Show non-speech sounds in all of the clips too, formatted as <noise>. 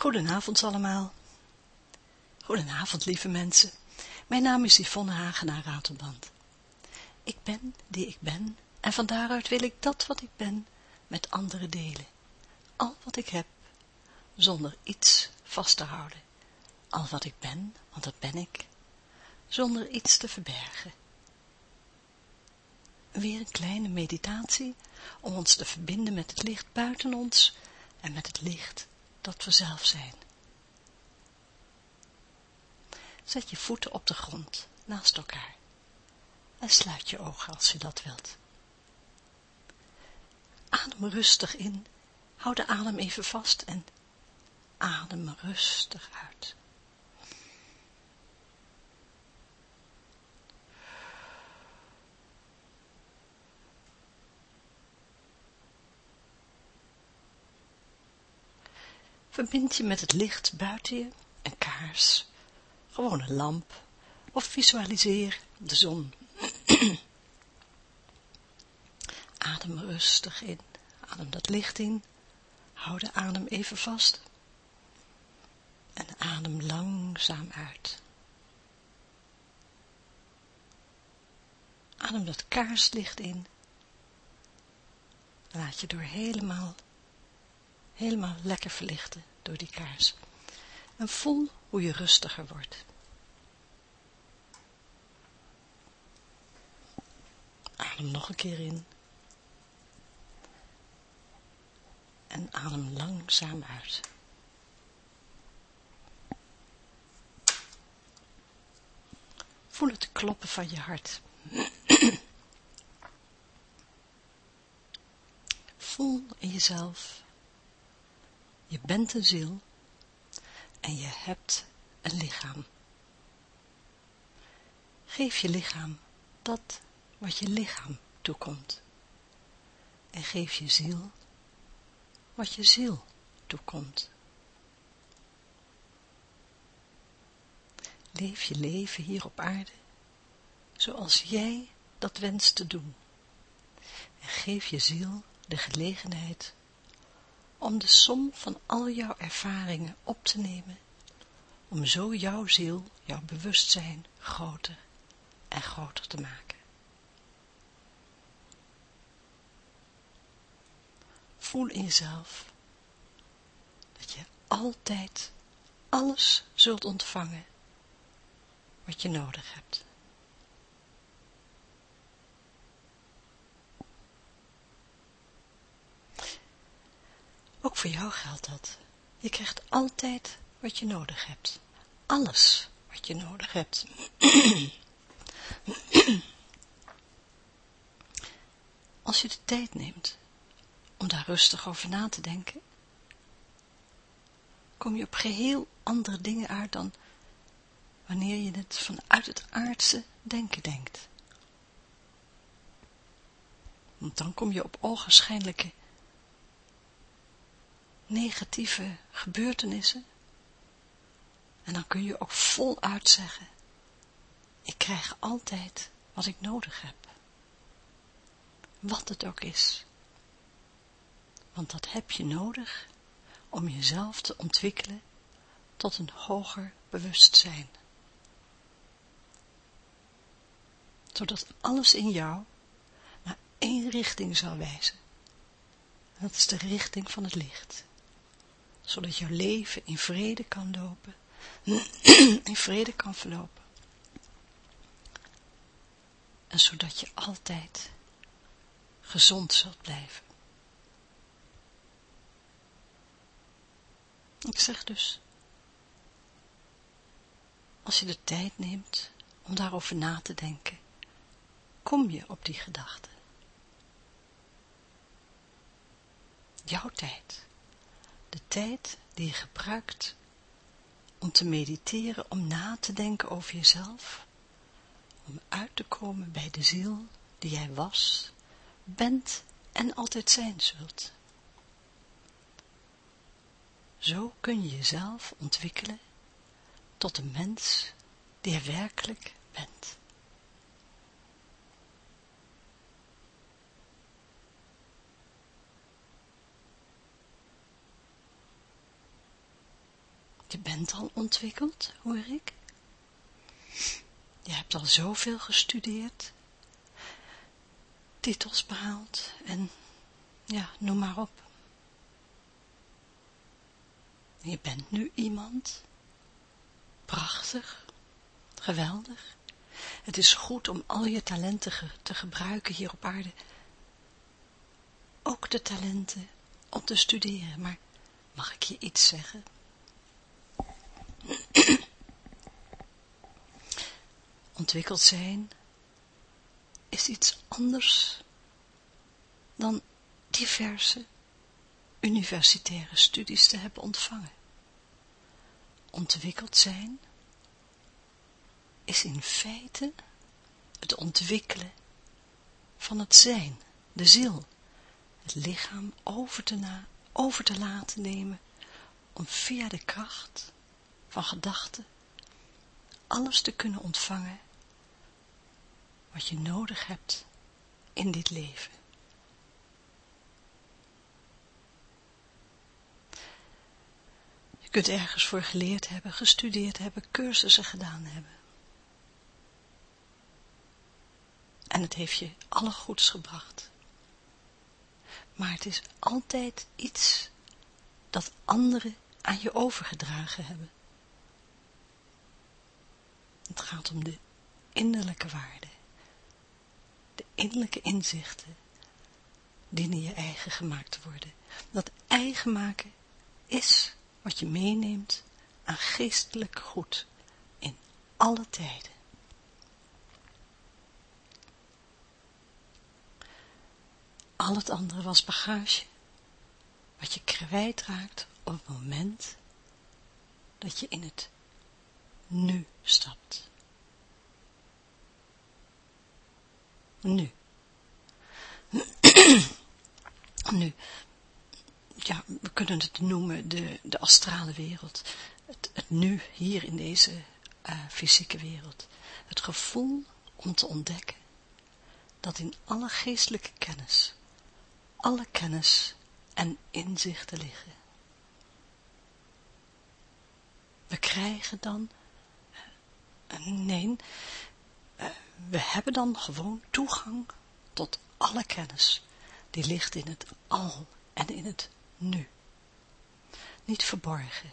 Goedenavond allemaal. Goedenavond lieve mensen. Mijn naam is Yvonne Hagenaar Ratelband. Ik ben die ik ben en van daaruit wil ik dat wat ik ben met anderen delen. Al wat ik heb, zonder iets vast te houden. Al wat ik ben, want dat ben ik, zonder iets te verbergen. Weer een kleine meditatie om ons te verbinden met het licht buiten ons en met het licht dat we zelf zijn. Zet je voeten op de grond, naast elkaar. En sluit je ogen als je dat wilt. Adem rustig in, hou de adem even vast en adem rustig uit. Verbind je met het licht buiten je, een kaars, gewoon een lamp, of visualiseer de zon. <clears throat> adem rustig in, adem dat licht in, hou de adem even vast en adem langzaam uit. Adem dat kaarslicht in, laat je door helemaal helemaal lekker verlichten door die kaars. En voel hoe je rustiger wordt. Adem nog een keer in. En adem langzaam uit. Voel het kloppen van je hart. <clears throat> Voel in jezelf je bent een ziel en je hebt een lichaam. Geef je lichaam dat wat je lichaam toekomt. En geef je ziel wat je ziel toekomt. Leef je leven hier op aarde zoals jij dat wenst te doen. En geef je ziel de gelegenheid om de som van al jouw ervaringen op te nemen, om zo jouw ziel, jouw bewustzijn groter en groter te maken. Voel in jezelf dat je altijd alles zult ontvangen wat je nodig hebt. Ook voor jou geldt dat. Je krijgt altijd wat je nodig hebt. Alles wat je nodig hebt. <clears throat> Als je de tijd neemt om daar rustig over na te denken, kom je op geheel andere dingen uit dan wanneer je het vanuit het aardse denken denkt. Want dan kom je op ogenschijnlijke negatieve gebeurtenissen. En dan kun je ook voluit zeggen, ik krijg altijd wat ik nodig heb. Wat het ook is. Want dat heb je nodig om jezelf te ontwikkelen tot een hoger bewustzijn. Zodat alles in jou naar één richting zal wijzen. En dat is de richting van het licht zodat jouw leven in vrede kan lopen, <clears throat> in vrede kan verlopen. En zodat je altijd gezond zult blijven. Ik zeg dus, als je de tijd neemt om daarover na te denken, kom je op die gedachte. Jouw tijd de tijd die je gebruikt om te mediteren, om na te denken over jezelf, om uit te komen bij de ziel die jij was, bent en altijd zijn zult. Zo kun je jezelf ontwikkelen tot de mens die je werkelijk bent. Je bent al ontwikkeld, hoor ik. Je hebt al zoveel gestudeerd, titels behaald en ja, noem maar op. Je bent nu iemand. Prachtig. Geweldig. Het is goed om al je talenten te gebruiken hier op aarde. Ook de talenten om te studeren, maar mag ik je iets zeggen? Ontwikkeld zijn is iets anders dan diverse universitaire studies te hebben ontvangen. Ontwikkeld zijn is in feite het ontwikkelen van het zijn, de ziel, het lichaam over te, na, over te laten nemen om via de kracht van gedachten alles te kunnen ontvangen wat je nodig hebt in dit leven. Je kunt ergens voor geleerd hebben, gestudeerd hebben, cursussen gedaan hebben. En het heeft je alle goeds gebracht. Maar het is altijd iets dat anderen aan je overgedragen hebben. Het gaat om de innerlijke waarde, de innerlijke inzichten, die in je eigen gemaakt worden. Dat eigen maken is wat je meeneemt aan geestelijk goed in alle tijden. Al het andere was bagage, wat je kwijtraakt op het moment dat je in het nu stapt. Nu. <clears throat> nu. Ja, we kunnen het noemen de, de astrale wereld. Het, het nu, hier in deze uh, fysieke wereld. Het gevoel om te ontdekken dat in alle geestelijke kennis, alle kennis en inzichten liggen. We krijgen dan, nee, uh, we hebben dan gewoon toegang tot alle kennis, die ligt in het al en in het nu. Niet verborgen,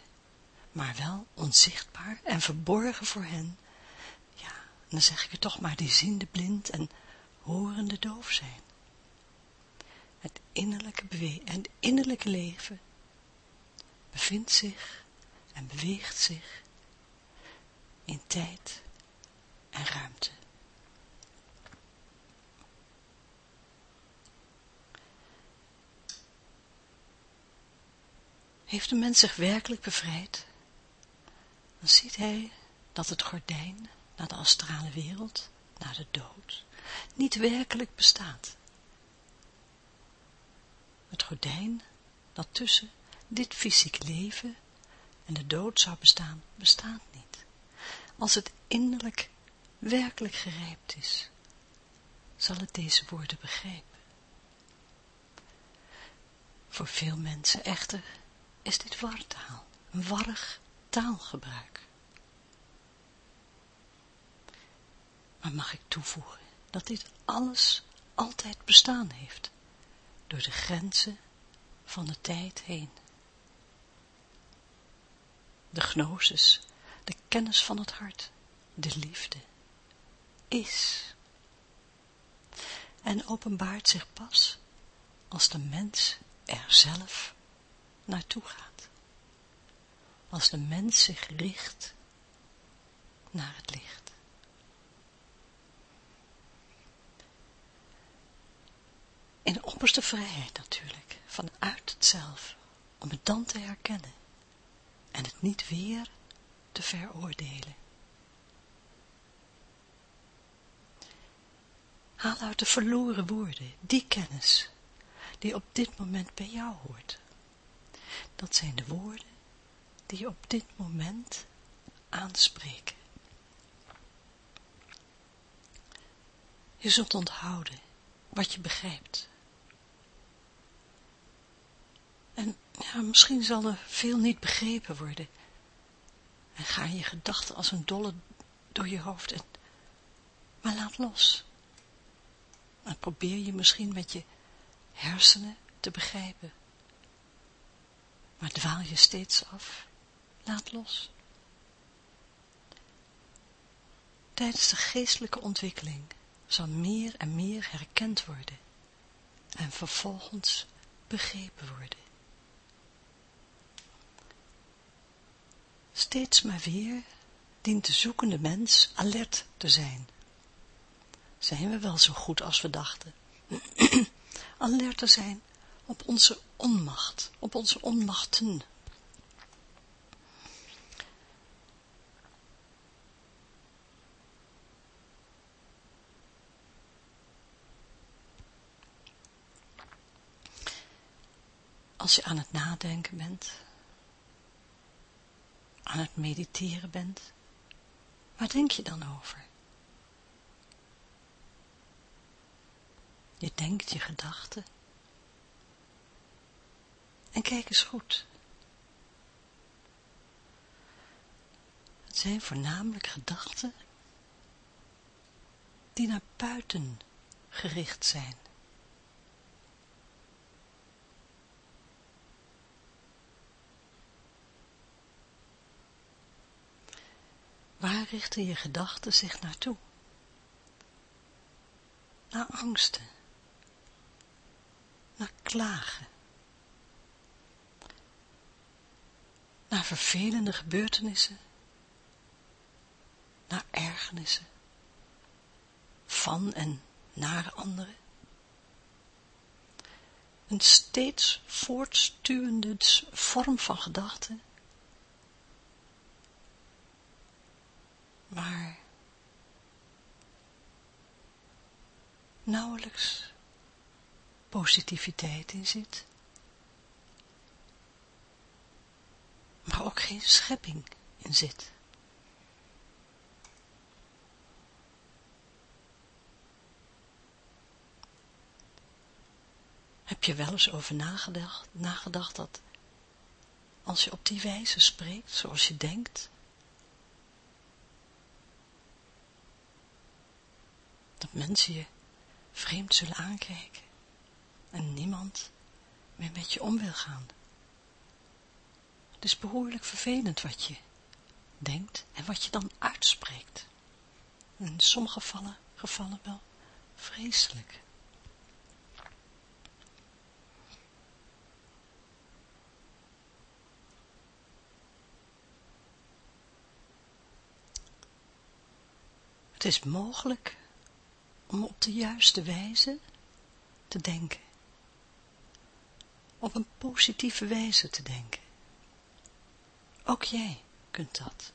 maar wel onzichtbaar en verborgen voor hen, ja, dan zeg ik het toch maar, die ziende blind en horende doof zijn. Het innerlijke, bewe en innerlijke leven bevindt zich en beweegt zich in tijd en ruimte. Heeft de mens zich werkelijk bevrijd, dan ziet hij dat het gordijn naar de astrale wereld, naar de dood, niet werkelijk bestaat. Het gordijn dat tussen dit fysieke leven en de dood zou bestaan, bestaat niet. Als het innerlijk werkelijk gerijpt is, zal het deze woorden begrijpen. Voor veel mensen echter is dit wartaal, een warrig taalgebruik. Maar mag ik toevoegen dat dit alles altijd bestaan heeft, door de grenzen van de tijd heen. De gnosis, de kennis van het hart, de liefde, is. En openbaart zich pas als de mens er zelf naartoe gaat. Als de mens zich richt naar het licht. In de opperste vrijheid natuurlijk, vanuit het zelf, om het dan te herkennen en het niet weer te veroordelen. Haal uit de verloren woorden die kennis die op dit moment bij jou hoort. Dat zijn de woorden die je op dit moment aanspreken. Je zult onthouden wat je begrijpt. En ja, misschien zal er veel niet begrepen worden, En ga je gedachten als een dolle door je hoofd. En, maar laat los. En probeer je misschien met je hersenen te begrijpen. Maar dwaal je steeds af. Laat los. Tijdens de geestelijke ontwikkeling zal meer en meer herkend worden en vervolgens begrepen worden. Steeds maar weer dient de zoekende mens alert te zijn. Zijn we wel zo goed als we dachten? <clears throat> alert te zijn op onze onmacht, op onze onmachten. Als je aan het nadenken bent, aan het mediteren bent, waar denk je dan over? Je denkt je gedachten. En kijk eens goed. Het zijn voornamelijk gedachten die naar buiten gericht zijn. Waar richten je gedachten zich naartoe? Naar angsten. Naar klagen. Naar vervelende gebeurtenissen. Naar ergernissen. Van en naar anderen. Een steeds voortstuwende vorm van gedachten maar nauwelijks positiviteit in zit. Maar ook geen schepping in zit. Heb je wel eens over nagedacht, nagedacht dat als je op die wijze spreekt, zoals je denkt, dat mensen je vreemd zullen aankijken en niemand meer met je om wil gaan. Het is behoorlijk vervelend wat je denkt en wat je dan uitspreekt. In sommige gevallen, gevallen wel vreselijk. Het is mogelijk om op de juiste wijze te denken. Op een positieve wijze te denken. Ook jij kunt dat.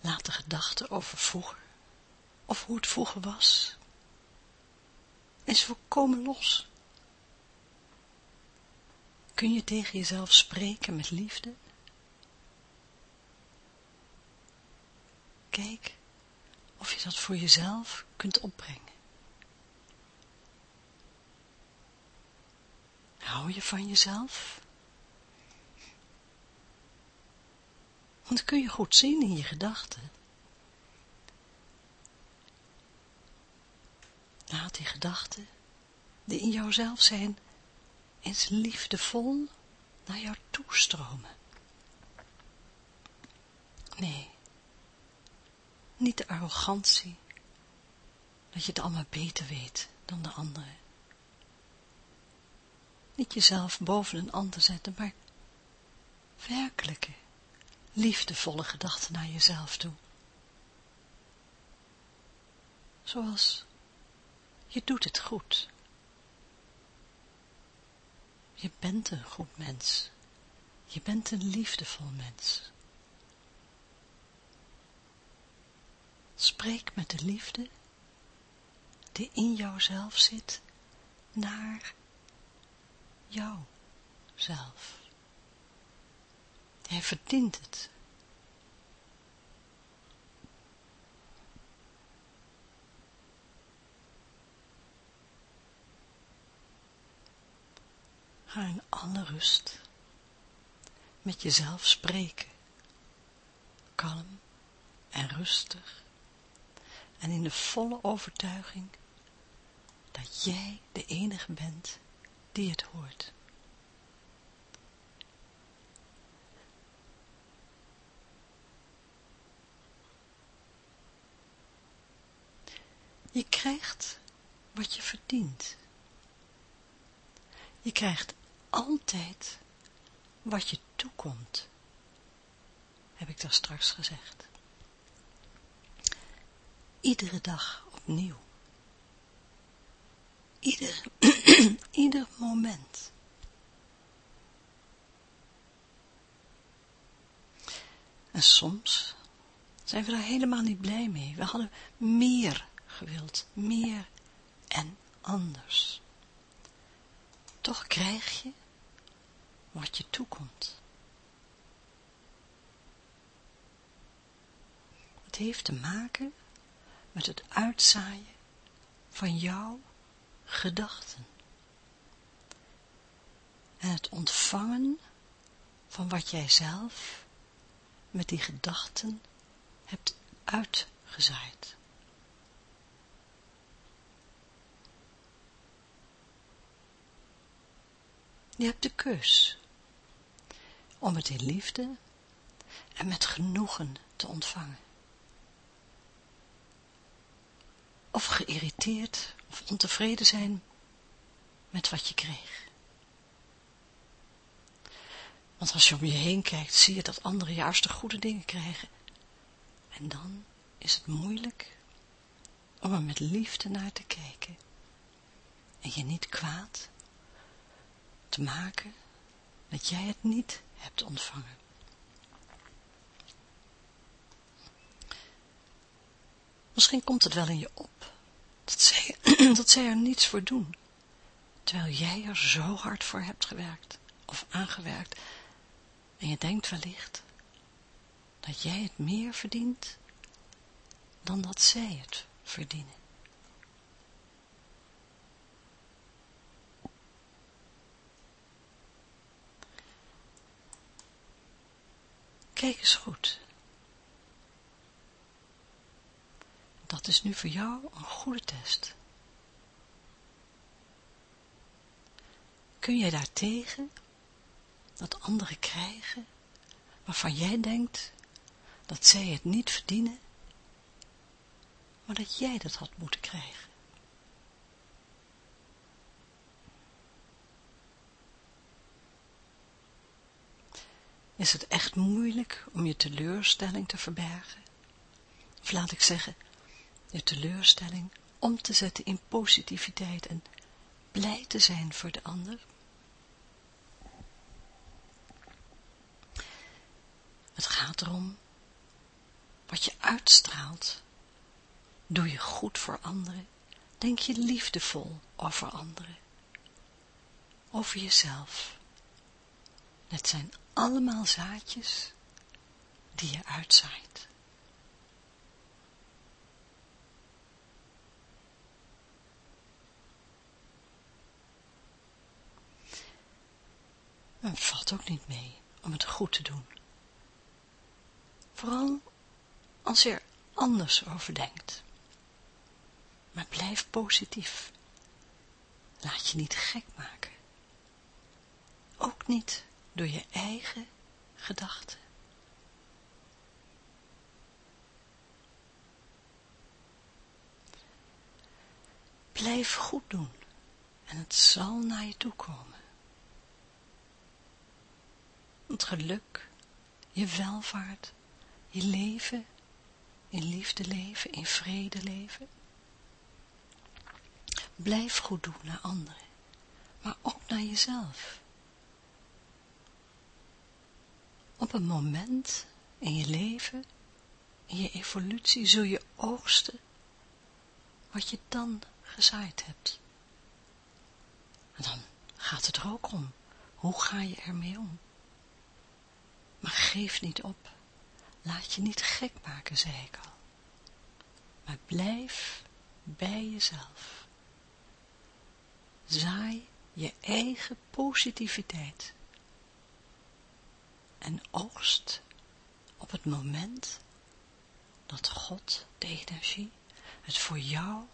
Laat de gedachten over vroeger, of hoe het vroeger was, eens volkomen los. Kun je tegen jezelf spreken met liefde? Kijk of je dat voor jezelf kunt opbrengen. Hou je van jezelf? Want dat kun je goed zien in je gedachten. Laat die gedachten, die in jouzelf zijn, eens liefdevol naar jou toestromen. Nee, niet de arrogantie, dat je het allemaal beter weet dan de anderen. Niet jezelf boven een ander zetten, maar werkelijke, liefdevolle gedachten naar jezelf toe. Zoals, je doet het goed. Je bent een goed mens. Je bent een liefdevol mens. Spreek met de liefde die in jouzelf zit naar jouzelf. Hij verdient het. Ga in alle rust met jezelf spreken. Kalm en rustig. En in de volle overtuiging dat jij de enige bent die het hoort. Je krijgt wat je verdient. Je krijgt altijd wat je toekomt, heb ik daar straks gezegd. Iedere dag opnieuw. Ieder, <clears throat> ieder moment. En soms zijn we daar helemaal niet blij mee. We hadden meer gewild, meer en anders. Toch krijg je wat je toekomt. Het heeft te maken met het uitzaaien van jouw gedachten. En het ontvangen van wat jij zelf met die gedachten hebt uitgezaaid. Je hebt de keus om het in liefde en met genoegen te ontvangen. Of geïrriteerd of ontevreden zijn met wat je kreeg. Want als je om je heen kijkt, zie je dat anderen juist de goede dingen krijgen. En dan is het moeilijk om er met liefde naar te kijken. En je niet kwaad te maken dat jij het niet hebt ontvangen. Misschien komt het wel in je op dat zij, <clears throat> dat zij er niets voor doen, terwijl jij er zo hard voor hebt gewerkt of aangewerkt en je denkt wellicht dat jij het meer verdient dan dat zij het verdienen. Kijk eens goed. Dat is nu voor jou een goede test. Kun jij daartegen dat anderen krijgen waarvan jij denkt dat zij het niet verdienen, maar dat jij dat had moeten krijgen? Is het echt moeilijk om je teleurstelling te verbergen? Of laat ik zeggen, je teleurstelling om te zetten in positiviteit en blij te zijn voor de ander? Het gaat erom wat je uitstraalt. Doe je goed voor anderen, denk je liefdevol over anderen, over jezelf. Het zijn allemaal zaadjes die je uitzaait. Het valt ook niet mee om het goed te doen. Vooral als je er anders over denkt. Maar blijf positief. Laat je niet gek maken. Ook niet door je eigen gedachten. Blijf goed doen en het zal naar je toe komen. Het geluk, je welvaart, je leven, in liefde leven, in vrede leven. Blijf goed doen naar anderen, maar ook naar jezelf. Op een moment in je leven, in je evolutie, zul je oogsten wat je dan gezaaid hebt. En dan gaat het er ook om. Hoe ga je ermee om? Maar geef niet op. Laat je niet gek maken, zei ik al. Maar blijf bij jezelf. Zaai je eigen positiviteit en oogst op het moment dat God, de energie, het voor jou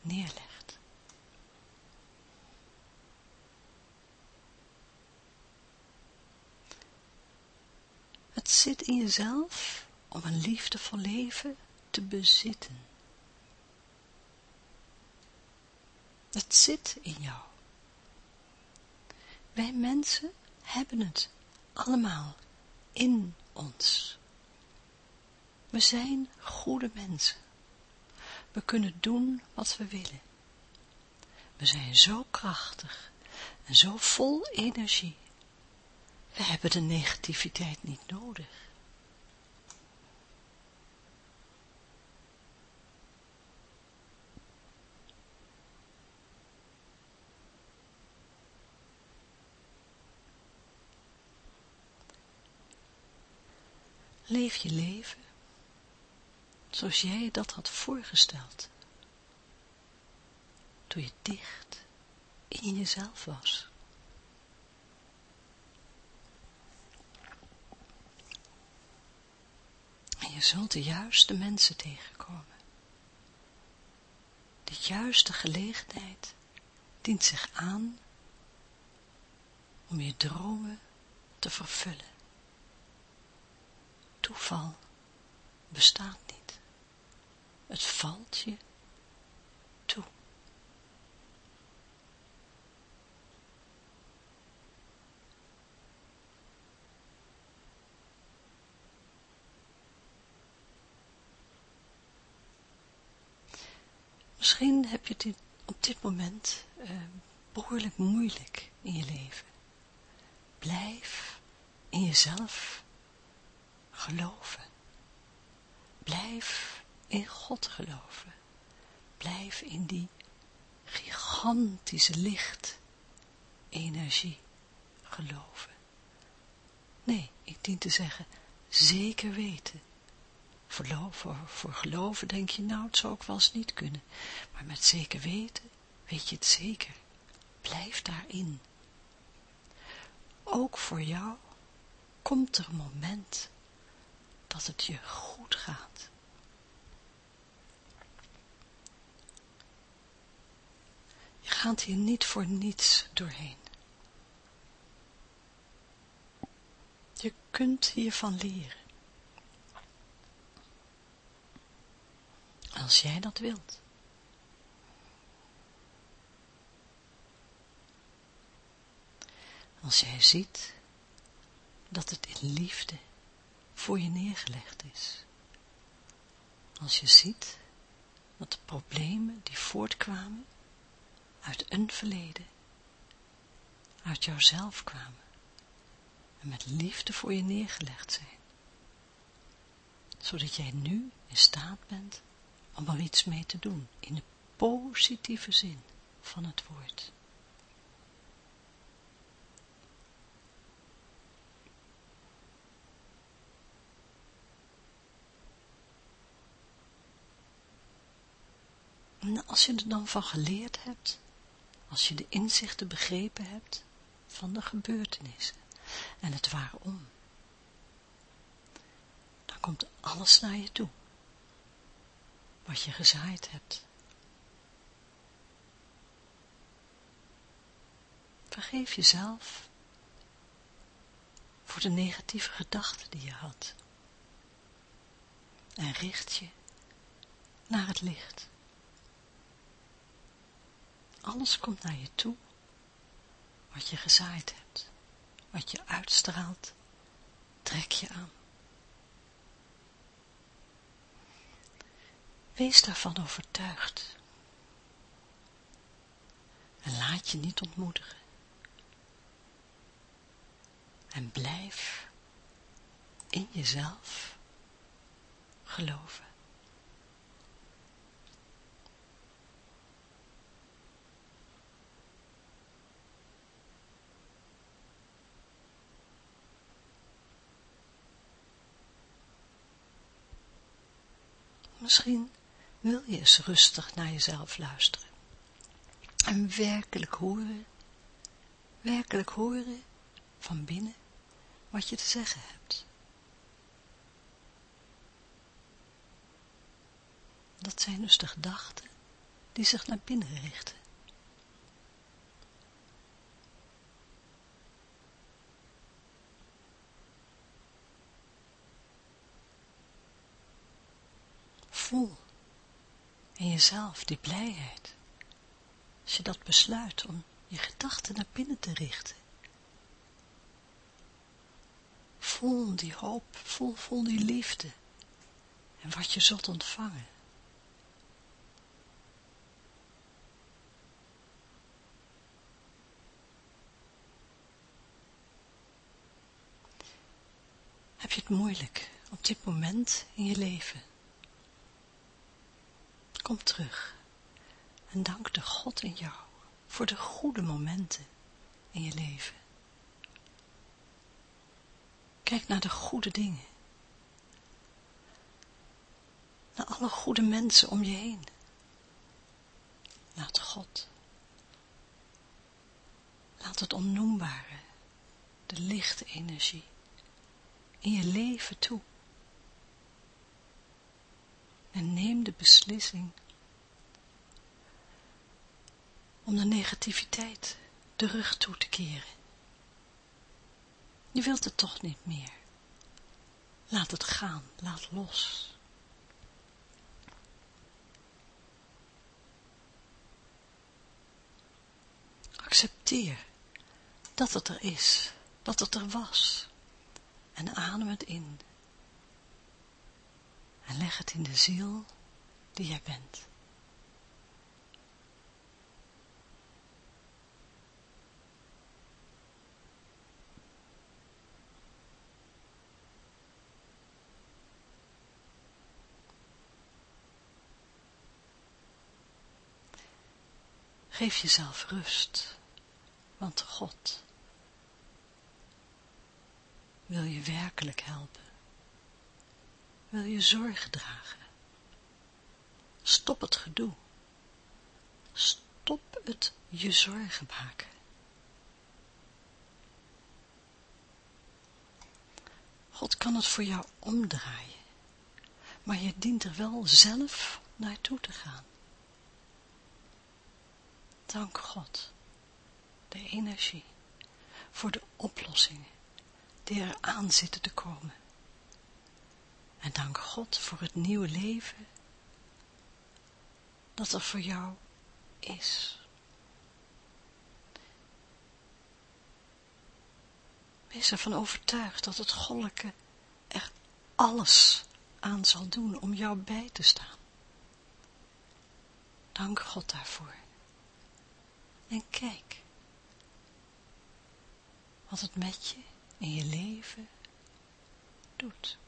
neerlegt. Het zit in jezelf om een liefdevol leven te bezitten. Het zit in jou. Wij mensen hebben het allemaal in ons. We zijn goede mensen. We kunnen doen wat we willen. We zijn zo krachtig en zo vol energie. We hebben de negativiteit niet nodig. Leef je leven zoals jij dat had voorgesteld, toen je dicht in jezelf was. En je zult de juiste mensen tegenkomen. De juiste gelegenheid dient zich aan om je dromen te vervullen. Toeval bestaat niet. Het valt je toe. Misschien heb je het op dit moment uh, behoorlijk moeilijk in je leven. Blijf in jezelf geloven. Blijf in God geloven. Blijf in die gigantische licht energie geloven. Nee, ik dien te zeggen, zeker weten. Voor, voor, geloven denk je, nou, het zou ook wel eens niet kunnen. Maar met zeker weten, weet je het zeker. Blijf daarin. Ook voor jou komt er een moment dat het je goed gaat. Je gaat hier niet voor niets doorheen. Je kunt hiervan leren. Als jij dat wilt. Als jij ziet dat het in liefde voor je neergelegd is. Als je ziet dat de problemen die voortkwamen uit een verleden, uit jouzelf kwamen en met liefde voor je neergelegd zijn, zodat jij nu in staat bent om er iets mee te doen, in de positieve zin van het woord. En als je er dan van geleerd hebt, als je de inzichten begrepen hebt van de gebeurtenissen en het waarom, dan komt alles naar je toe, wat je gezaaid hebt. Vergeef jezelf voor de negatieve gedachten die je had en richt je naar het licht. Alles komt naar je toe, wat je gezaaid hebt, wat je uitstraalt, trek je aan. Wees daarvan overtuigd. En laat je niet ontmoedigen. En blijf in jezelf geloven. Misschien wil je eens rustig naar jezelf luisteren. En werkelijk horen werkelijk horen van binnen wat je te zeggen hebt. Dat zijn dus de gedachten die zich naar binnen richten. Voel in jezelf die blijheid. Als je dat besluit om je gedachten naar binnen te richten. Voel die hoop, voel, voel die liefde. En wat je zult ontvangen. Heb je het moeilijk op dit moment in je leven? Kom terug en dank de God in jou voor de goede momenten in je leven. Kijk naar de goede dingen. Naar alle goede mensen om je heen. Laat God. Laat het onnoembare, de lichte energie, in je leven toe. En neem de beslissing om de negativiteit de rug toe te keren. Je wilt het toch niet meer. Laat het gaan, laat los. Accepteer dat het er is, dat het er was. En adem het in. En leg het in de ziel die jij bent. Geef jezelf rust, want God wil je werkelijk helpen. Wil je zorgen dragen. Stop het gedoe. Stop het je zorgen maken. God kan het voor jou omdraaien, maar je dient er wel zelf naartoe te gaan. Dank God, de energie, voor de oplossingen die er aan zitten te komen. En dank God voor het nieuwe leven dat er voor jou is. Wees ervan overtuigd dat het Goddelijke er alles aan zal doen om jou bij te staan. Dank God daarvoor. En kijk wat het met je in je leven doet.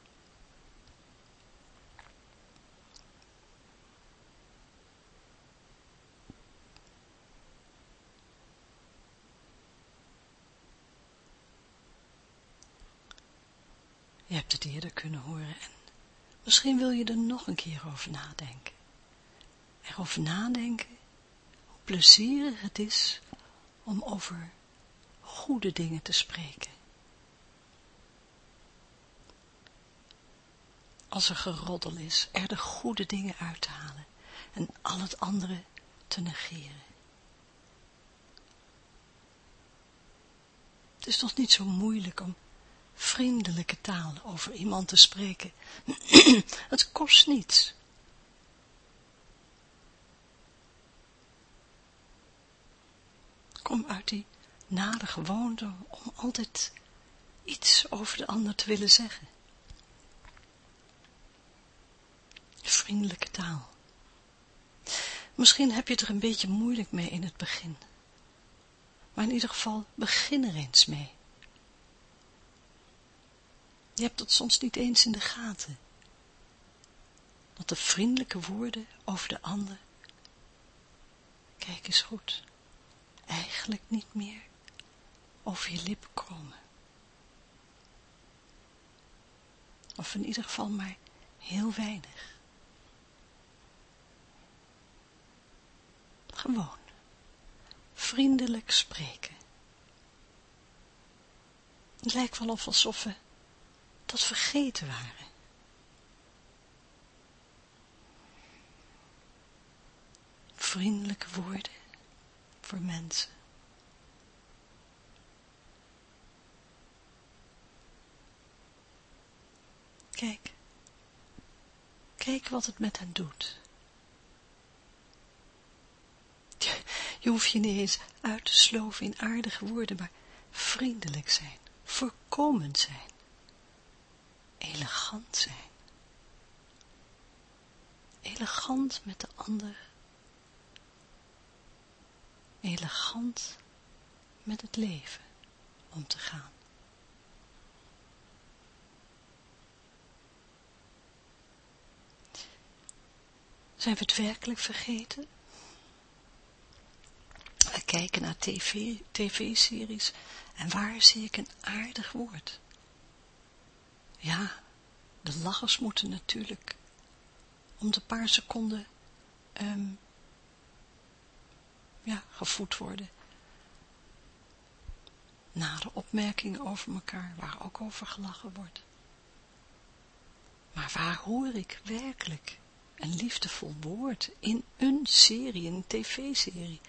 Je hebt het eerder kunnen horen en misschien wil je er nog een keer over nadenken. Erover nadenken plezierig het is om over goede dingen te spreken. Als er geroddel is, er de goede dingen uit te halen en al het andere te negeren. Het is toch niet zo moeilijk om vriendelijke taal over iemand te spreken. <clears throat> het kost niets. kom uit die nare gewoonte om altijd iets over de ander te willen zeggen. Vriendelijke taal. Misschien heb je het er een beetje moeilijk mee in het begin. Maar in ieder geval, begin er eens mee. Je hebt het soms niet eens in de gaten. Dat de vriendelijke woorden over de ander, kijk eens goed, eigenlijk niet meer over je lippen komen. Of in ieder geval maar heel weinig. Gewoon, vriendelijk spreken. Het lijkt wel of alsof we dat vergeten waren. Vriendelijke woorden voor mensen. Kijk, kijk wat het met hen doet. Je hoeft je niet eens uit te sloven in aardige woorden, maar vriendelijk zijn, voorkomend zijn, elegant zijn. Elegant met de ander, elegant met het leven om te gaan. Zijn we het werkelijk vergeten? We kijken naar tv-series en waar zie ik een aardig woord? Ja, de lachers moeten natuurlijk om de paar seconden um, ja, gevoed worden. Nare opmerkingen over elkaar, waar ook over gelachen wordt. Maar waar hoor ik werkelijk een liefdevol woord in een serie, een tv-serie?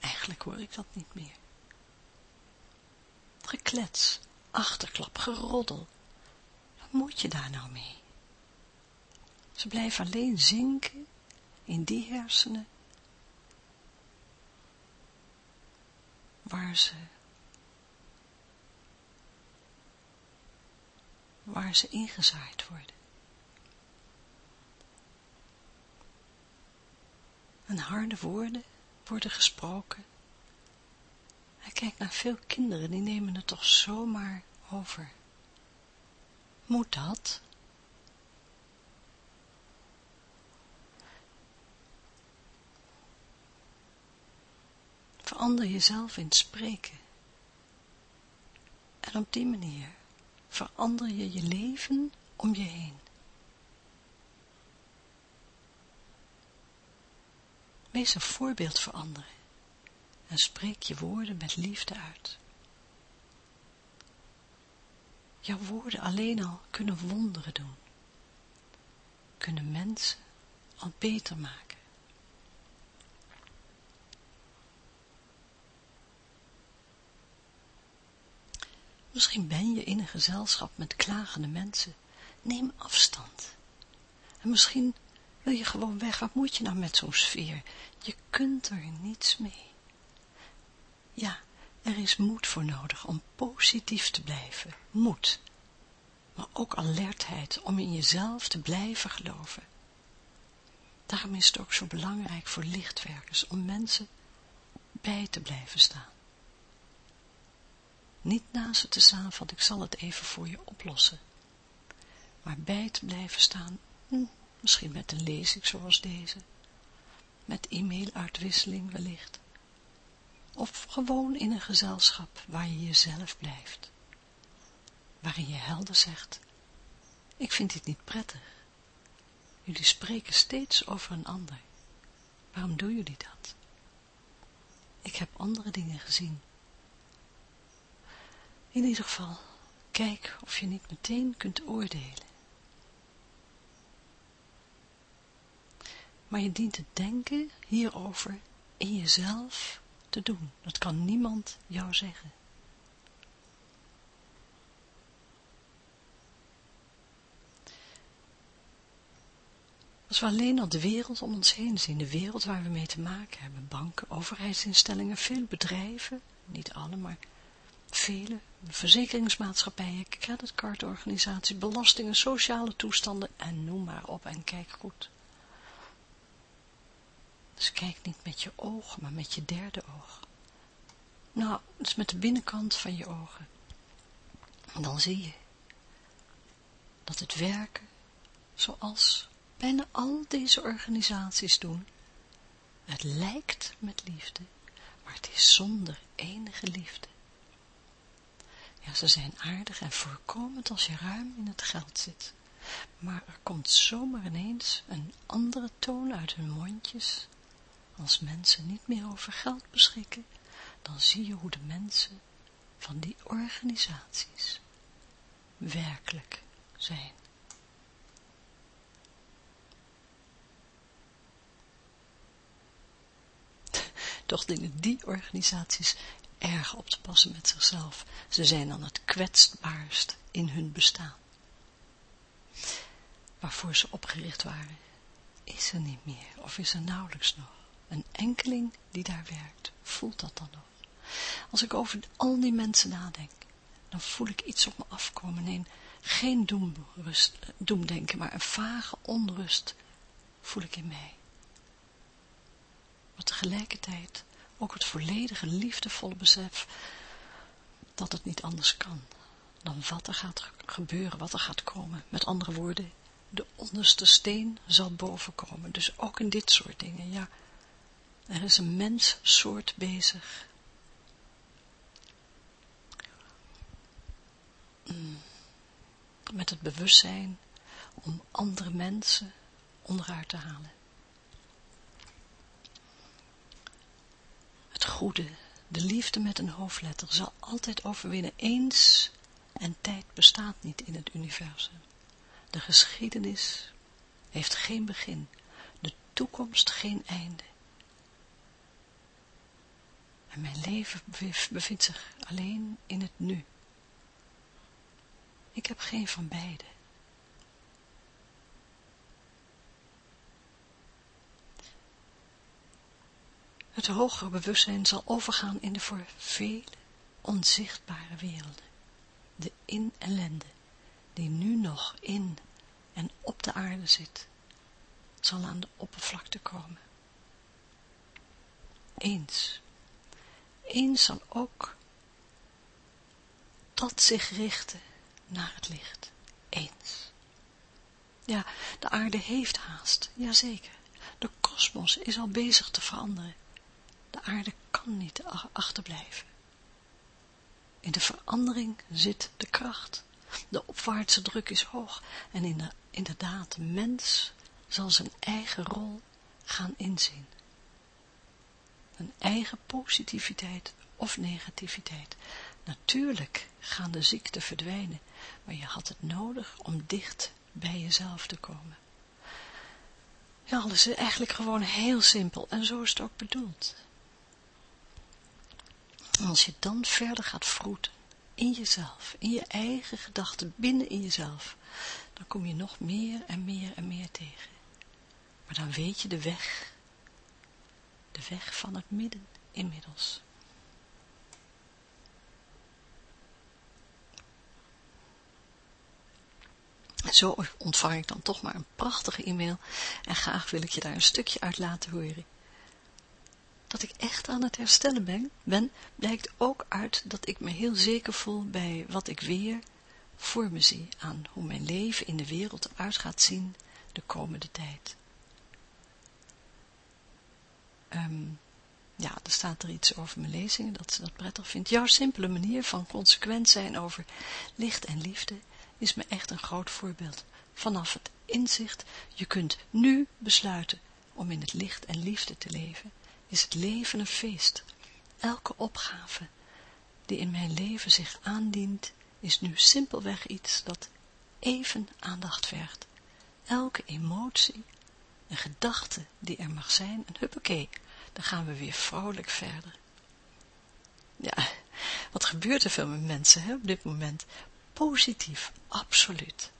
Eigenlijk hoor ik dat niet meer. Geklets, achterklap, geroddel. Wat moet je daar nou mee? Ze blijven alleen zinken in die hersenen waar ze waar ze ingezaaid worden. En harde woorden worden gesproken. Hij kijkt naar veel kinderen, die nemen het toch zomaar over. Moet dat? Verander jezelf in spreken. En op die manier verander je je leven om je heen. Wees een voorbeeld voor anderen en spreek je woorden met liefde uit. Jouw woorden alleen al kunnen wonderen doen, kunnen mensen al beter maken. Misschien ben je in een gezelschap met klagende mensen. Neem afstand. En misschien wil je gewoon weg. Wat moet je nou met zo'n sfeer? Je kunt er niets mee. Ja, er is moed voor nodig om positief te blijven. Moed. Maar ook alertheid om in jezelf te blijven geloven. Daarom is het ook zo belangrijk voor lichtwerkers om mensen bij te blijven staan. Niet naast ze te staan van ik zal het even voor je oplossen. Maar bij te blijven staan, hm, misschien met een lezing zoals deze. Met e-mailuitwisseling wellicht. Of gewoon in een gezelschap waar je jezelf blijft. Waarin je helder zegt, ik vind dit niet prettig. Jullie spreken steeds over een ander. Waarom doen jullie dat? Ik heb andere dingen gezien in ieder geval, kijk of je niet meteen kunt oordelen. Maar je dient te denken hierover in jezelf te doen. Dat kan niemand jou zeggen. Als we alleen al de wereld om ons heen zien, de wereld waar we mee te maken hebben, banken, overheidsinstellingen, veel bedrijven, niet alle, maar vele, verzekeringsmaatschappijen, creditcardorganisaties, belastingen, sociale toestanden en noem maar op en kijk goed. Dus kijk niet met je ogen, maar met je derde oog. Nou, dus met de binnenkant van je ogen. En dan zie je dat het werken, zoals bijna al deze organisaties doen, het lijkt met liefde, maar het is zonder enige liefde. Ja, ze zijn aardig en voorkomend als je ruim in het geld zit. Maar er komt zomaar ineens een andere toon uit hun mondjes. Als mensen niet meer over geld beschikken, dan zie je hoe de mensen van die organisaties werkelijk zijn. Toch dienen die organisaties erg op te passen met zichzelf. Ze zijn dan het kwetsbaarst in hun bestaan. Waarvoor ze opgericht waren, is er niet meer of is er nauwelijks nog. Een enkeling die daar werkt, voelt dat dan nog. Als ik over al die mensen nadenk, dan voel ik iets op me afkomen. Nee, geen doemrust, doemdenken, maar een vage onrust voel ik in mij. Maar tegelijkertijd ook het volledige liefdevolle besef dat het niet anders kan dan wat er gaat gebeuren, wat er gaat komen. Met andere woorden, de onderste steen zal bovenkomen. Dus ook in dit soort dingen, ja. Er is een menssoort bezig. Mm. Met het bewustzijn om andere mensen onderuit te halen. Het goede, de liefde met een hoofdletter, zal altijd overwinnen. Eens en tijd bestaat niet in het universum. De geschiedenis heeft geen begin, de toekomst geen einde. En mijn leven bevindt zich alleen in het nu. Ik heb geen van beide. Het hogere bewustzijn zal overgaan in de voor vele onzichtbare werelden. De in-ellende, die nu nog in en op de aarde zit, zal aan de oppervlakte komen. Eens, eens zal ook dat zich richten naar het licht. Eens. Ja, de aarde heeft haast, jazeker. De kosmos is al bezig te veranderen. De aarde kan niet achterblijven. In de verandering zit de kracht. De opwaartse druk is hoog en in de, inderdaad, de mens zal zijn eigen rol gaan inzien. Een eigen positiviteit of negativiteit. Natuurlijk gaan de ziekten verdwijnen, maar je had het nodig om dicht bij jezelf te komen. Ja, alles is eigenlijk gewoon heel simpel en zo is het ook bedoeld. als je dan verder gaat vroeten in jezelf, in je eigen gedachten, binnen in jezelf, dan kom je nog meer en meer en meer tegen. Maar dan weet je de weg, de weg van het midden inmiddels. Zo ontvang ik dan toch maar een prachtige e-mail en graag wil ik je daar een stukje uit laten horen. Dat ik echt aan het herstellen ben, ben, blijkt ook uit dat ik me heel zeker voel bij wat ik weer voor me zie aan hoe mijn leven in de wereld eruit gaat zien de komende tijd. Ehm, ja, er staat er iets over mijn lezingen, dat ze dat prettig vindt. Jouw simpele manier van consequent zijn over licht en liefde is me echt een groot voorbeeld. Vanaf het inzicht, je kunt nu besluiten om in het licht en liefde te leven, is het leven een feest. Elke opgave die in mijn leven zich aandient, is nu simpelweg iets dat even aandacht vergt. Elke emotie, een gedachte die er mag zijn, en huppakee, dan gaan we weer vrolijk verder. Ja, wat gebeurt er veel met mensen hè, op dit moment? Positief, absoluut.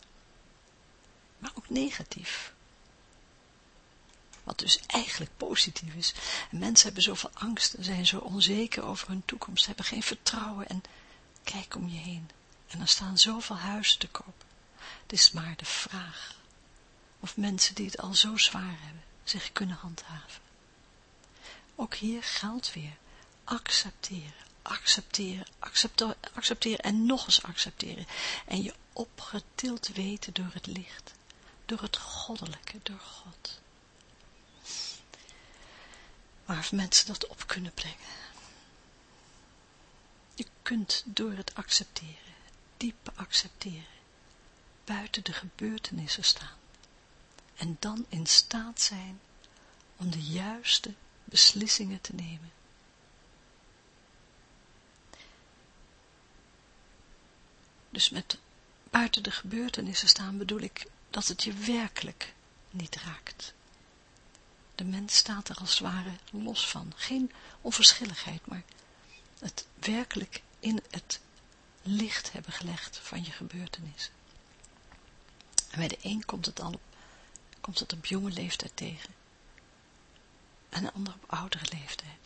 Maar ook negatief. Wat dus eigenlijk positief is. En mensen hebben zoveel angst, zijn zo onzeker over hun toekomst, hebben geen vertrouwen en kijk om je heen. En er staan zoveel huizen te koop. Het is maar de vraag of mensen die het al zo zwaar hebben, zich kunnen handhaven. Ook hier geldt weer, accepteren, accepteren, accepteren en nog eens accepteren. En je opgetild weten door het licht, door het goddelijke, door God. Maar mensen dat op kunnen brengen. Je kunt door het accepteren, diep accepteren, buiten de gebeurtenissen staan. En dan in staat zijn om de juiste beslissingen te nemen Dus met buiten de gebeurtenissen staan bedoel ik dat het je werkelijk niet raakt. De mens staat er als het ware los van. Geen onverschilligheid, maar het werkelijk in het licht hebben gelegd van je gebeurtenissen. En bij de een komt het al komt het op jonge leeftijd tegen. En de ander op oudere leeftijd.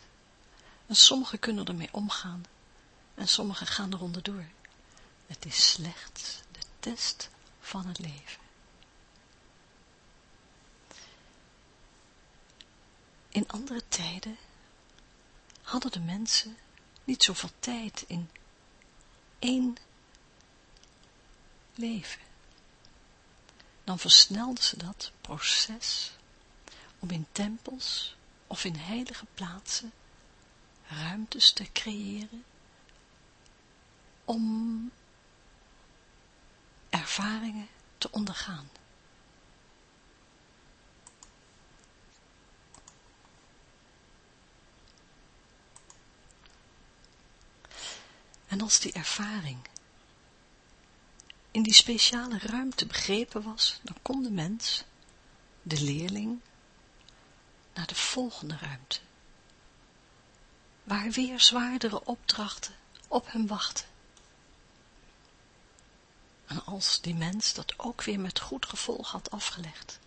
En sommigen kunnen ermee omgaan. En sommigen gaan eronder door. Het is slechts de test van het leven. In andere tijden hadden de mensen niet zoveel tijd in één leven. Dan versnelden ze dat proces om in tempels of in heilige plaatsen ruimtes te creëren om ervaringen te ondergaan. En als die ervaring in die speciale ruimte begrepen was, dan kon de mens, de leerling, naar de volgende ruimte, waar weer zwaardere opdrachten op hem wachten. En als die mens dat ook weer met goed gevolg had afgelegd,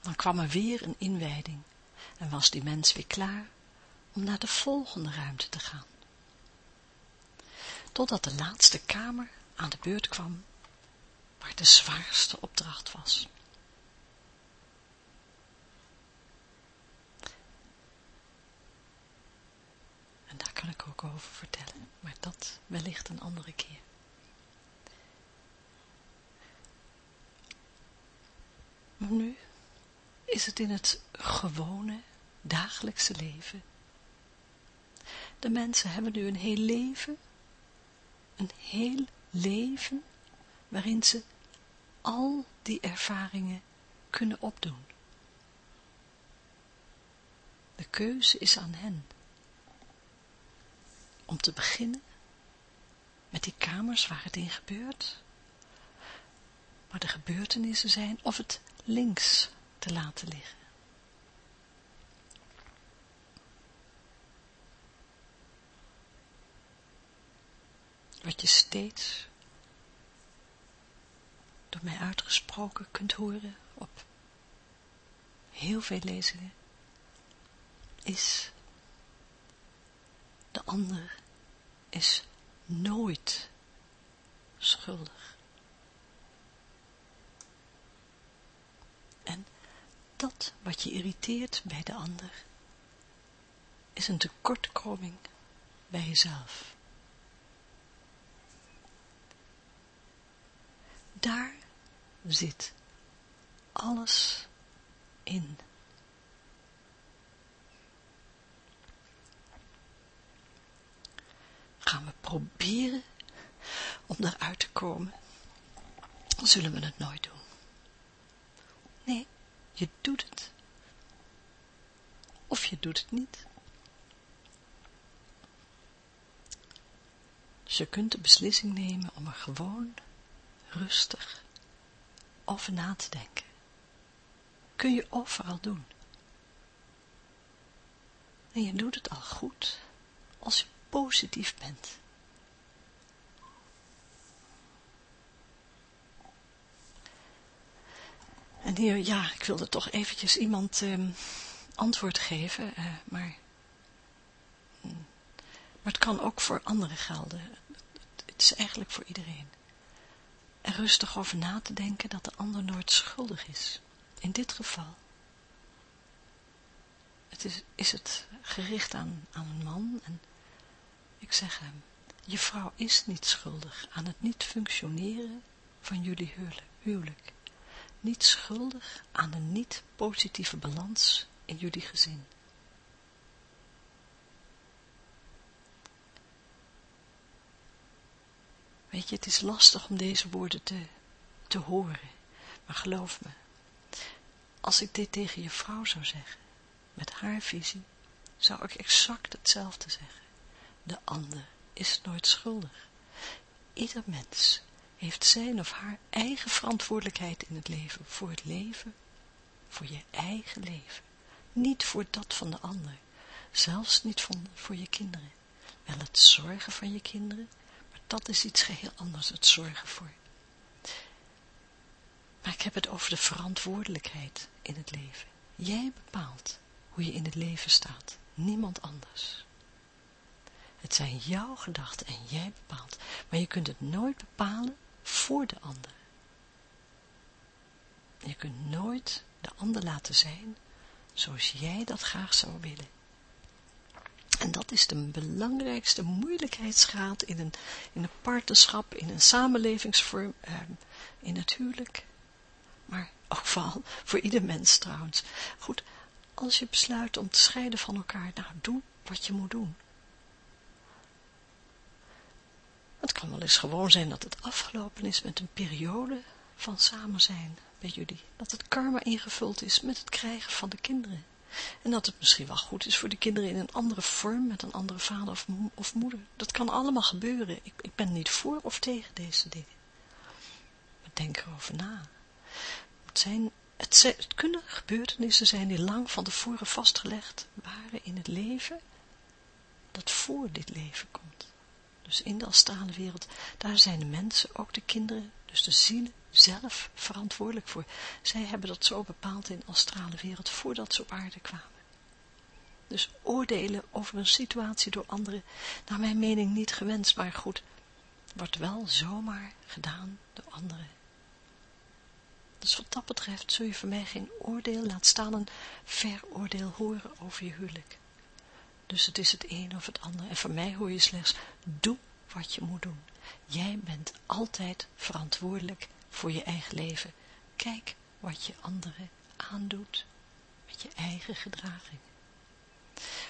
dan kwam er weer een inwijding en was die mens weer klaar om naar de volgende ruimte te gaan. Totdat de laatste kamer aan de beurt kwam, waar de zwaarste opdracht was. En daar kan ik ook over vertellen, maar dat wellicht een andere keer. Maar nu is het in het gewone, dagelijkse leven de mensen hebben nu een heel leven, een heel leven, waarin ze al die ervaringen kunnen opdoen. De keuze is aan hen. Om te beginnen met die kamers waar het in gebeurt, waar de gebeurtenissen zijn, of het links te laten liggen. wat je steeds door mij uitgesproken kunt horen op heel veel lezingen, is de ander is nooit schuldig. En dat wat je irriteert bij de ander, is een tekortkoming bij jezelf. Daar zit alles in. Gaan we proberen om daaruit te komen, dan zullen we het nooit doen. Nee, je doet het. Of je doet het niet. Dus je kunt de beslissing nemen om er gewoon rustig over na te denken. Kun je overal doen. En je doet het al goed als je positief bent. En hier, ja, ik wilde toch eventjes iemand um, antwoord geven, uh, maar, mm, maar het kan ook voor anderen gelden. Het is eigenlijk voor iedereen er rustig over na te denken dat de ander nooit schuldig is. In dit geval het is, is het gericht aan, aan een man en ik zeg hem, je vrouw is niet schuldig aan het niet functioneren van jullie huwelijk. Niet schuldig aan de niet positieve balans in jullie gezin. Weet je, het is lastig om deze woorden te, te horen. Maar geloof me, als ik dit tegen je vrouw zou zeggen, met haar visie, zou ik exact hetzelfde zeggen. De ander is nooit schuldig. Ieder mens heeft zijn of haar eigen verantwoordelijkheid in het leven, voor het leven, voor je eigen leven. Niet voor dat van de ander, zelfs niet voor je kinderen. Wel het zorgen van je kinderen, maar dat is iets geheel anders, het zorgen voor. Maar ik heb het over de verantwoordelijkheid in het leven. Jij bepaalt hoe je in het leven staat, niemand anders. Het zijn jouw gedachten en jij bepaalt, maar je kunt het nooit bepalen voor de ander. Je kunt nooit de ander laten zijn zoals jij dat graag zou willen. En dat is de belangrijkste moeilijkheidsgraad in een, in een partnerschap, in een samenlevingsvorm, eh, in het huwelijk. Maar ook vooral voor ieder mens trouwens. Goed, als je besluit om te scheiden van elkaar, nou doe wat je moet doen. Het kan wel eens gewoon zijn dat het afgelopen is met een periode van samen zijn bij jullie. Dat het karma ingevuld is met het krijgen van de kinderen. En dat het misschien wel goed is voor de kinderen in een andere vorm, met een andere vader of, of moeder. Dat kan allemaal gebeuren. Ik, ik ben niet voor of tegen deze dingen. Maar denk erover na. Het, zijn, het, het kunnen gebeurtenissen zijn die lang van tevoren vastgelegd waren in het leven, dat voor dit leven komt. Dus in de astrale wereld, daar zijn de mensen, ook de kinderen, dus de zielen, zelf verantwoordelijk voor. Zij hebben dat zo bepaald in de astrale wereld voordat ze op aarde kwamen. Dus oordelen over een situatie door anderen, naar mijn mening niet gewenst, maar goed, wordt wel zomaar gedaan door anderen. Dus wat dat betreft zul je van mij geen oordeel, laat staan een veroordeel horen over je huwelijk. Dus het is het een of het ander. En van mij hoor je slechts, doe wat je moet doen. Jij bent altijd verantwoordelijk voor je eigen leven. Kijk wat je anderen aandoet met je eigen gedraging.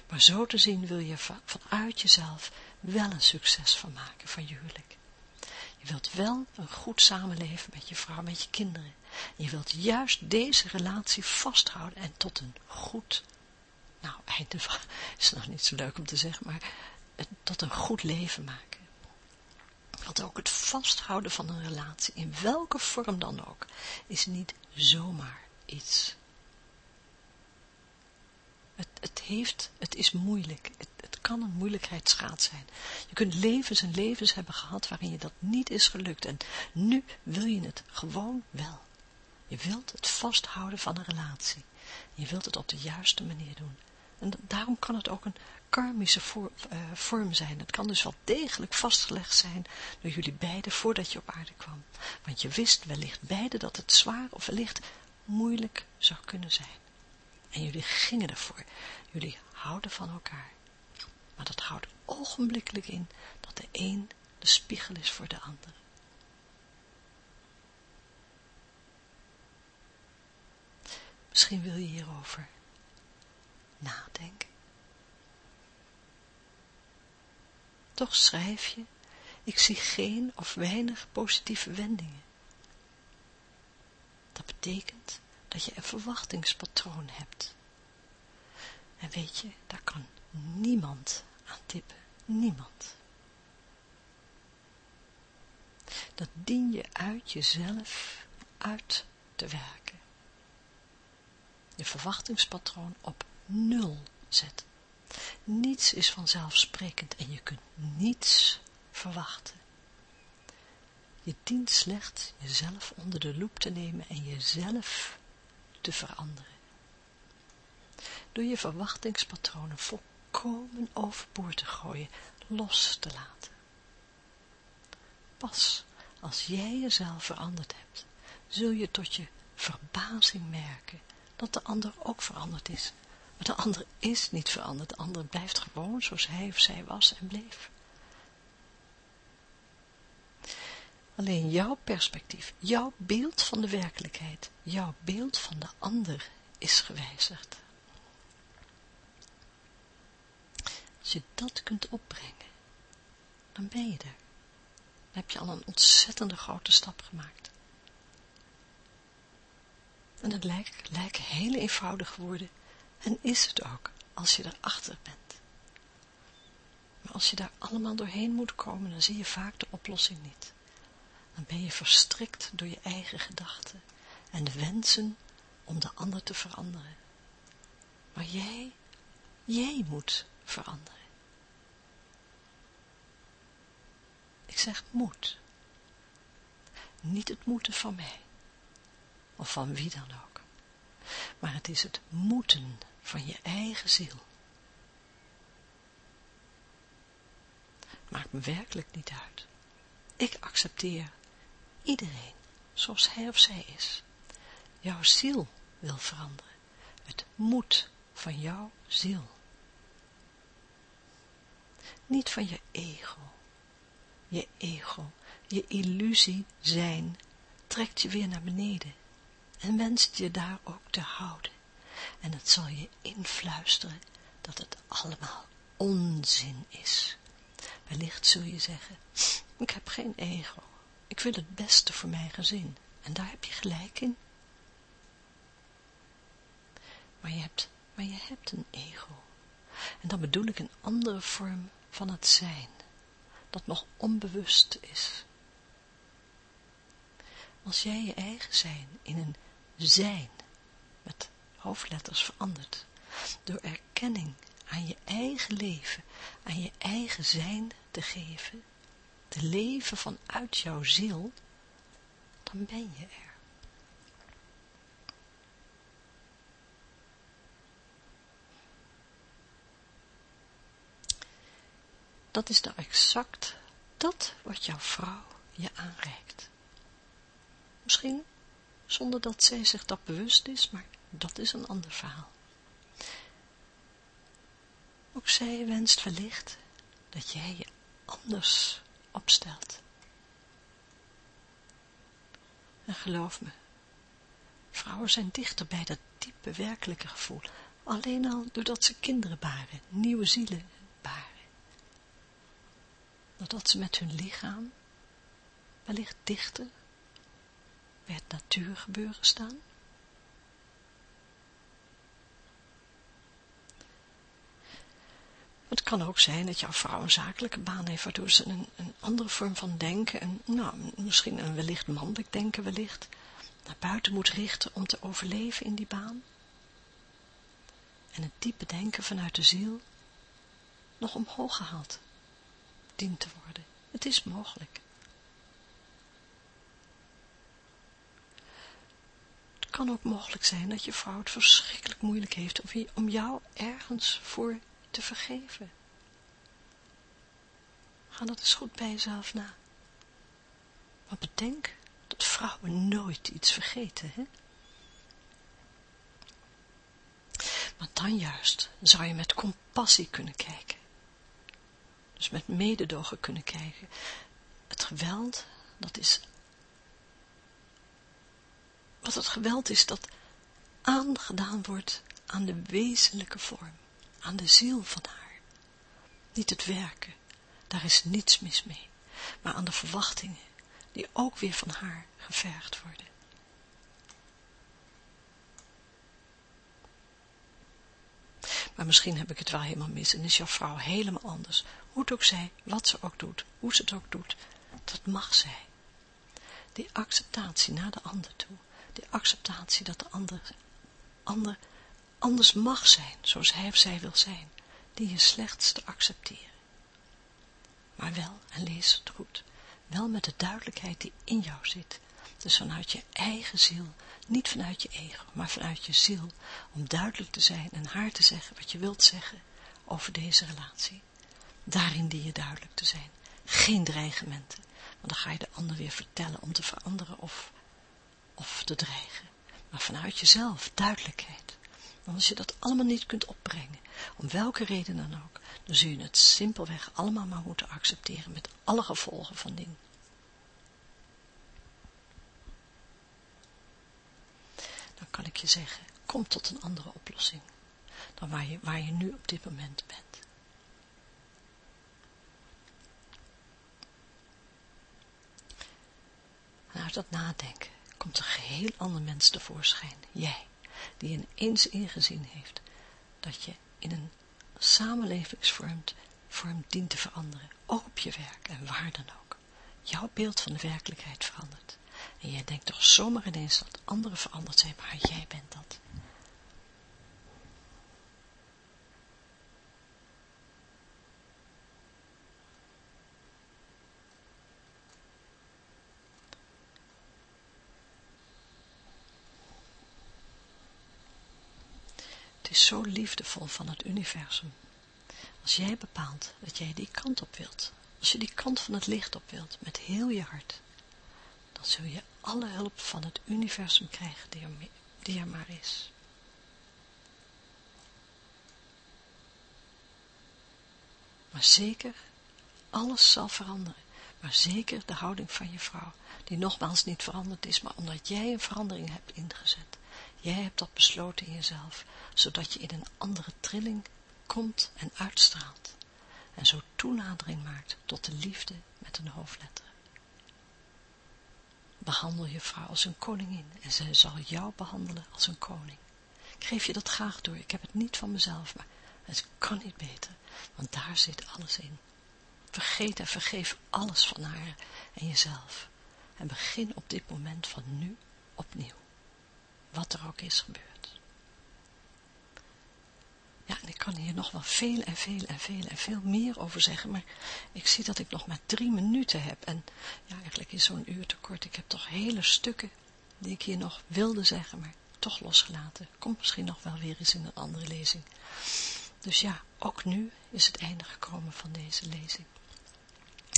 Maar zo te zien wil je vanuit jezelf wel een succes van maken van je huwelijk. Je wilt wel een goed samenleven met je vrouw, met je kinderen. Je wilt juist deze relatie vasthouden en tot een goed, nou einde <laughs> is nog niet zo leuk om te zeggen, maar tot een goed leven maken. Want ook het vasthouden van een relatie, in welke vorm dan ook, is niet zomaar iets. Het, het heeft, het is moeilijk, het, het kan een moeilijkheidsgraad zijn. Je kunt levens en levens hebben gehad waarin je dat niet is gelukt en nu wil je het gewoon wel. Je wilt het vasthouden van een relatie. Je wilt het op de juiste manier doen. En daarom kan het ook een karmische eh, vorm zijn. Het kan dus wel degelijk vastgelegd zijn door jullie beiden voordat je op aarde kwam. Want je wist wellicht beiden dat het zwaar of wellicht moeilijk zou kunnen zijn. En jullie gingen ervoor. Jullie houden van elkaar. Maar dat houdt ogenblikkelijk in dat de een de spiegel is voor de ander. Misschien wil je hierover nadenken. Toch schrijf je, ik zie geen of weinig positieve wendingen. Dat betekent dat je een verwachtingspatroon hebt. En weet je, daar kan niemand aan tippen. Niemand. Dat dien je uit jezelf uit te werken. Je verwachtingspatroon op nul zetten. Niets is vanzelfsprekend en je kunt niets verwachten. Je dient slechts jezelf onder de loep te nemen en jezelf te veranderen. Door je verwachtingspatronen volkomen overboord te gooien, los te laten. Pas als jij jezelf veranderd hebt, zul je tot je verbazing merken dat de ander ook veranderd is maar de ander is niet veranderd. De ander blijft gewoon zoals hij of zij was en bleef. Alleen jouw perspectief, jouw beeld van de werkelijkheid, jouw beeld van de ander is gewijzigd. Als je dat kunt opbrengen, dan ben je er. Dan heb je al een ontzettende grote stap gemaakt. En het lijkt, lijkt heel eenvoudig geworden en is het ook, als je erachter bent. Maar als je daar allemaal doorheen moet komen, dan zie je vaak de oplossing niet. Dan ben je verstrikt door je eigen gedachten en de wensen om de ander te veranderen. Maar jij, jij moet veranderen. Ik zeg moet. Niet het moeten van mij. Of van wie dan ook. Maar het is het moeten van je eigen ziel. Maakt me werkelijk niet uit. Ik accepteer iedereen zoals hij of zij is. Jouw ziel wil veranderen. Het moet van jouw ziel. Niet van je ego. Je ego, je illusie zijn, trekt je weer naar beneden en wenst je daar ook te houden. En het zal je influisteren dat het allemaal onzin is. Wellicht zul je zeggen, ik heb geen ego, ik wil het beste voor mijn gezin. En daar heb je gelijk in. Maar je hebt, maar je hebt een ego. En dan bedoel ik een andere vorm van het zijn, dat nog onbewust is. Als jij je eigen zijn in een zijn, hoofdletters verandert, door erkenning aan je eigen leven, aan je eigen zijn te geven, te leven vanuit jouw ziel, dan ben je er. Dat is dan exact dat wat jouw vrouw je aanreikt. Misschien zonder dat zij zich dat bewust is, maar dat is een ander verhaal. Ook zij wenst wellicht dat jij je anders opstelt. En geloof me, vrouwen zijn dichter bij dat diepe werkelijke gevoel, alleen al doordat ze kinderen baren, nieuwe zielen baren. Doordat ze met hun lichaam wellicht dichter bij het natuurgebeuren staan. Het kan ook zijn dat jouw vrouw een zakelijke baan heeft, waardoor ze een, een andere vorm van denken, en, nou, misschien een wellicht mannelijk denken wellicht, naar buiten moet richten om te overleven in die baan. En het diepe denken vanuit de ziel nog omhoog gehaald dient te worden. Het is mogelijk. Het kan ook mogelijk zijn dat je vrouw het verschrikkelijk moeilijk heeft om jou ergens voor te vergeven. Ga dat eens goed bij jezelf na. Maar bedenk dat vrouwen nooit iets vergeten, hè? Maar dan juist zou je met compassie kunnen kijken. Dus met mededogen kunnen kijken. Het geweld, dat is... Wat het geweld is, dat aangedaan wordt aan de wezenlijke vorm aan de ziel van haar. Niet het werken, daar is niets mis mee, maar aan de verwachtingen, die ook weer van haar gevergd worden. Maar misschien heb ik het wel helemaal mis en is jouw vrouw helemaal anders. Hoe het ook zij, wat ze ook doet, hoe ze het ook doet, dat mag zij. Die acceptatie naar de ander toe, die acceptatie dat de ander, ander anders mag zijn, zoals hij of zij wil zijn, die je slechts te accepteren. Maar wel, en lees het goed, wel met de duidelijkheid die in jou zit, dus vanuit je eigen ziel, niet vanuit je ego, maar vanuit je ziel, om duidelijk te zijn en haar te zeggen wat je wilt zeggen over deze relatie. Daarin die je duidelijk te zijn. Geen dreigementen, want dan ga je de ander weer vertellen om te veranderen of, of te dreigen. Maar vanuit jezelf, duidelijkheid. Want als je dat allemaal niet kunt opbrengen, om welke reden dan ook, dan zul je het simpelweg allemaal maar moeten accepteren met alle gevolgen van dien. Dan kan ik je zeggen, kom tot een andere oplossing dan waar je, waar je nu op dit moment bent. En uit dat nadenken komt een geheel ander mens tevoorschijn, jij die ineens ingezien heeft dat je in een samenlevingsvorm vorm dient te veranderen, ook op je werk en waar dan ook. Jouw beeld van de werkelijkheid verandert. En jij denkt toch zomaar ineens dat anderen veranderd zijn, maar jij bent dat. Zo liefdevol van het universum. Als jij bepaalt dat jij die kant op wilt, als je die kant van het licht op wilt, met heel je hart, dan zul je alle hulp van het universum krijgen die die er maar is. Maar zeker, alles zal veranderen. Maar zeker de houding van je vrouw, die nogmaals niet veranderd is, maar omdat jij een verandering hebt ingezet. Jij hebt dat besloten in jezelf, zodat je in een andere trilling komt en uitstraalt. En zo toenadering maakt tot de liefde met een hoofdletter. Behandel je vrouw als een koningin en zij zal jou behandelen als een koning. Ik geef je dat graag door. Ik heb het niet van mezelf, maar het kan niet beter, want daar zit alles in. Vergeet en vergeef alles van haar en jezelf. En begin op dit moment van nu opnieuw. Wat er ook is gebeurd. Ja, en ik kan hier nog wel veel en veel en veel en veel meer over zeggen, maar ik zie dat ik nog maar drie minuten heb. En ja, eigenlijk is zo'n uur te kort. Ik heb toch hele stukken die ik hier nog wilde zeggen, maar toch losgelaten. Komt misschien nog wel weer eens in een andere lezing. Dus ja, ook nu is het einde gekomen van deze lezing.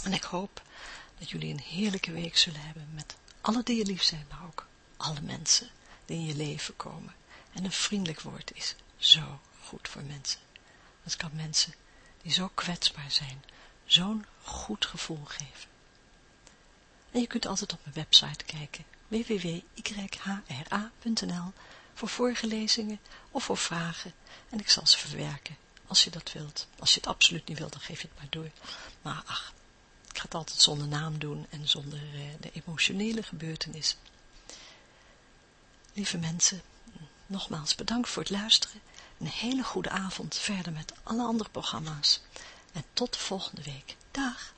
En ik hoop dat jullie een heerlijke week zullen hebben met alle die je lief zijn, maar ook alle mensen in je leven komen. En een vriendelijk woord is zo goed voor mensen. Het kan mensen die zo kwetsbaar zijn, zo'n goed gevoel geven. En je kunt altijd op mijn website kijken, www.yhra.nl, voor vorige lezingen of voor vragen. En ik zal ze verwerken, als je dat wilt. Als je het absoluut niet wilt, dan geef je het maar door. Maar ach, ik ga het altijd zonder naam doen en zonder uh, de emotionele gebeurtenis. Lieve mensen, nogmaals bedankt voor het luisteren een hele goede avond verder met alle andere programma's. En tot de volgende week. Dag!